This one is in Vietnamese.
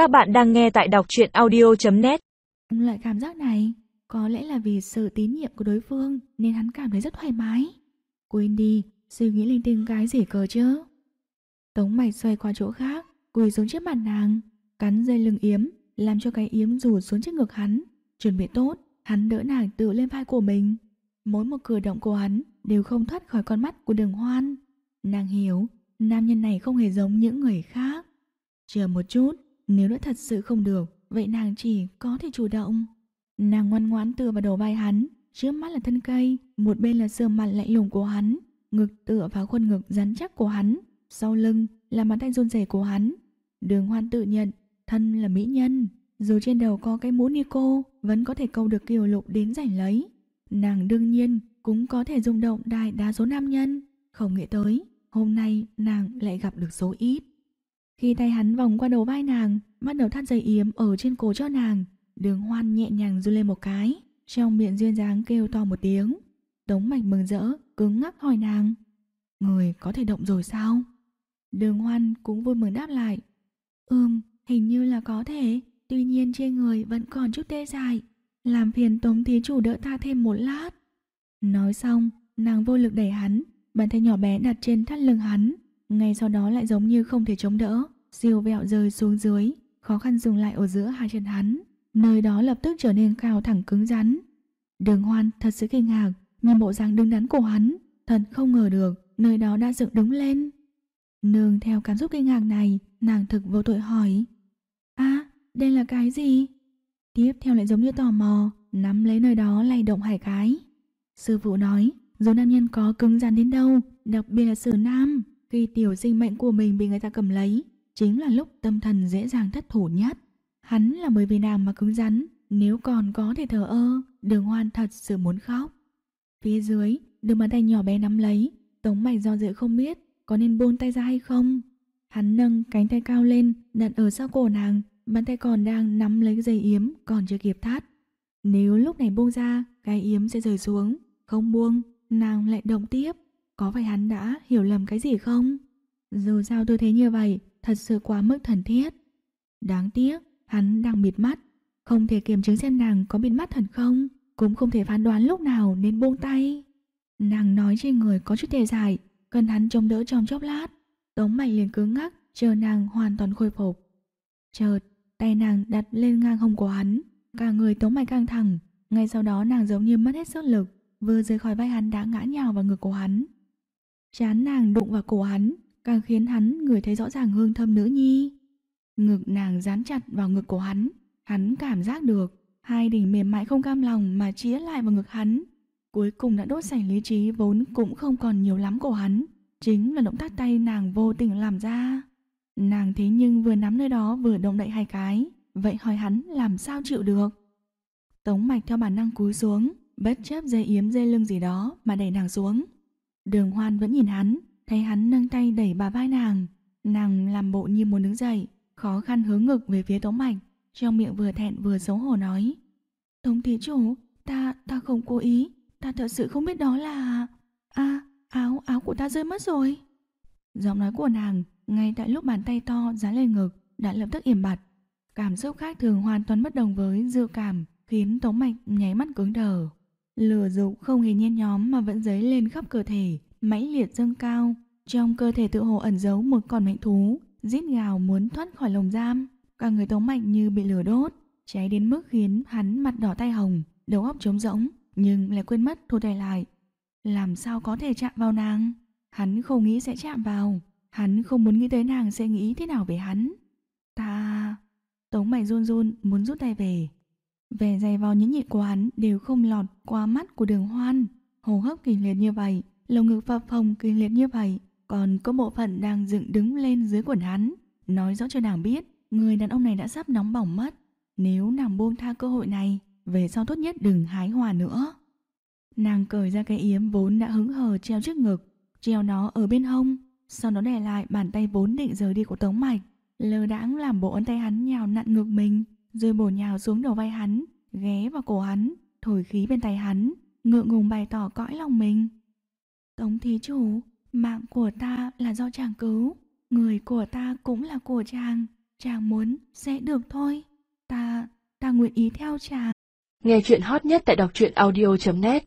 Các bạn đang nghe tại đọc truyện audio.net Loại cảm giác này có lẽ là vì sự tín nhiệm của đối phương nên hắn cảm thấy rất thoải mái. Quên đi, suy nghĩ linh tinh cái gì cơ chứ. Tống mạch xoay qua chỗ khác, quỳ xuống trước mặt nàng, cắn dây lưng yếm, làm cho cái yếm rủ xuống trước ngực hắn. Chuẩn bị tốt, hắn đỡ nàng tự lên vai của mình. Mỗi một cử động của hắn đều không thoát khỏi con mắt của đường hoan. Nàng hiểu, nam nhân này không hề giống những người khác. Chờ một chút, nếu đã thật sự không được, vậy nàng chỉ có thể chủ động. Nàng ngoan ngoãn tựa vào đầu vai hắn, trước mắt là thân cây, một bên là sườn mặt lạnh lùng của hắn, ngực tựa vào khuôn ngực rắn chắc của hắn, sau lưng là bàn tay run rẩy của hắn. Đường hoan tự nhận, thân là mỹ nhân, dù trên đầu có cái mũ Nico, vẫn có thể câu được kiều lục đến giành lấy. Nàng đương nhiên cũng có thể rung động đại đa số nam nhân, không nghĩ tới, hôm nay nàng lại gặp được số ít. Khi tay hắn vòng qua đầu vai nàng, bắt đầu thắt dây yếm ở trên cổ cho nàng, đường hoan nhẹ nhàng run lên một cái, trong miệng duyên dáng kêu to một tiếng. Tống mạch mừng rỡ, cứng ngắc hỏi nàng. Người có thể động rồi sao? Đường hoan cũng vui mừng đáp lại. Ừm, hình như là có thể, tuy nhiên trên người vẫn còn chút tê dại. Làm phiền tống thí chủ đỡ ta thêm một lát. Nói xong, nàng vô lực đẩy hắn, bàn tay nhỏ bé đặt trên thắt lưng hắn, ngay sau đó lại giống như không thể chống đỡ, siêu vẹo rơi xuống dưới, khó khăn dừng lại ở giữa hai chân hắn. Nơi đó lập tức trở nên cao thẳng cứng rắn. Đường hoan thật sự kinh ngạc, nhìn bộ dáng đứng đắn của hắn, thật không ngờ được nơi đó đã dựng đứng lên. Nương theo cảm xúc kinh ngạc này, nàng thực vô tội hỏi. a đây là cái gì? Tiếp theo lại giống như tò mò, nắm lấy nơi đó lay động hai cái. Sư phụ nói, dù nam nhân có cứng rắn đến đâu, đặc biệt là sử nam, khi tiểu sinh mệnh của mình bị người ta cầm lấy, chính là lúc tâm thần dễ dàng thất thủ nhất. Hắn là bởi vì nàng mà cứng rắn, nếu còn có thể thở ơ, đường hoan thật sự muốn khóc. Phía dưới, đường bàn tay nhỏ bé nắm lấy, tống mạch do dự không biết có nên buông tay ra hay không. Hắn nâng cánh tay cao lên, đặt ở sau cổ nàng, bàn tay còn đang nắm lấy dây yếm còn chưa kịp thắt. Nếu lúc này buông ra, cái yếm sẽ rời xuống, không buông, nàng lại động tiếp. Có phải hắn đã hiểu lầm cái gì không? Dù sao tôi thấy như vậy, thật sự quá mức thần thiết. Đáng tiếc, hắn đang bịt mắt, không thể kiểm chứng xem nàng có bịt mắt thật không, cũng không thể phán đoán lúc nào nên buông tay. Nàng nói trên người có chút tê dại, cần hắn chống đỡ trong chốc lát. Tống mày liền cứng ngắc, chờ nàng hoàn toàn khôi phục. Chợt, tay nàng đặt lên ngang hông của hắn, cả người tống mày căng thẳng. Ngay sau đó nàng giống như mất hết sức lực, vừa rời khỏi vai hắn đã ngã nhào vào ngực của hắn. Chán nàng đụng vào cổ hắn, càng khiến hắn người thấy rõ ràng hương thơm nữ nhi. Ngực nàng dán chặt vào ngực của hắn, hắn cảm giác được hai đỉnh mềm mại không cam lòng mà chĩa lại vào ngực hắn. Cuối cùng đã đốt sảnh lý trí vốn cũng không còn nhiều lắm của hắn, chính là động tác tay nàng vô tình làm ra. Nàng thế nhưng vừa nắm nơi đó vừa động đậy hai cái, vậy hỏi hắn làm sao chịu được. Tống mạch theo bản năng cúi xuống, bất chấp dây yếm dây lưng gì đó mà đẩy nàng xuống. Đường hoan vẫn nhìn hắn, thấy hắn nâng tay đẩy bà vai nàng. Nàng làm bộ như muốn đứng dậy, khó khăn hướng ngực về phía Tống Mạch, trong miệng vừa thẹn vừa xấu hổ nói. Tống thí chủ, ta, ta không cố ý, ta thật sự không biết đó là... a áo, áo của ta rơi mất rồi. Giọng nói của nàng, ngay tại lúc bàn tay to dán lên ngực, đã lập tức im bặt. Cảm xúc khác thường hoàn toàn bất đồng với dự cảm, khiến Tống Mạch nháy mắt cứng đờ. Lửa dục không hề nhen nhóm mà vẫn dấy lên khắp cơ thể, mãnh liệt dâng cao. Trong cơ thể tự hồ ẩn giấu một con mệnh thú, rít gào muốn thoát khỏi lồng giam. Cả người tống mạnh như bị lửa đốt, cháy đến mức khiến hắn mặt đỏ tay hồng, đầu óc trống rỗng, nhưng lại quên mất thu tay lại. Làm sao có thể chạm vào nàng? Hắn không nghĩ sẽ chạm vào, hắn không muốn nghĩ tới nàng sẽ nghĩ thế nào về hắn. Ta... Tống mạch run run muốn rút tay về, Vẻ dày vào những nhịp của hắn đều không lọt qua mắt của đường hoan. Hô hấp kinh liệt như vậy, lồng ngực phập phồng kinh liệt như vậy, còn có bộ phận đang dựng đứng lên dưới quần hắn. Nói rõ cho nàng biết, người đàn ông này đã sắp nóng bỏng mất. Nếu nàng buông tha cơ hội này, về sau tốt nhất đừng hái hòa nữa. Nàng cởi ra cái yếm vốn đã hứng hờ treo trước ngực, treo nó ở bên hông, sau đó đè lại bàn tay vốn định rời đi của Tống Mạch, lơ đãng làm bộ ấn tay hắn nhào nặn ngực mình, rồi bổ nhào xuống đầu vai hắn, ghé vào cổ hắn, thổi khí bên tay hắn, ngượng ngùng bày tỏ cõi lòng mình. Tống thí chủ, mạng của ta là do chàng cứu, người của ta cũng là của chàng, Chàng muốn sẽ được thôi. Ta, ta nguyện ý theo chàng. Nghe chuyện hot nhất tại đọc truyện audio.net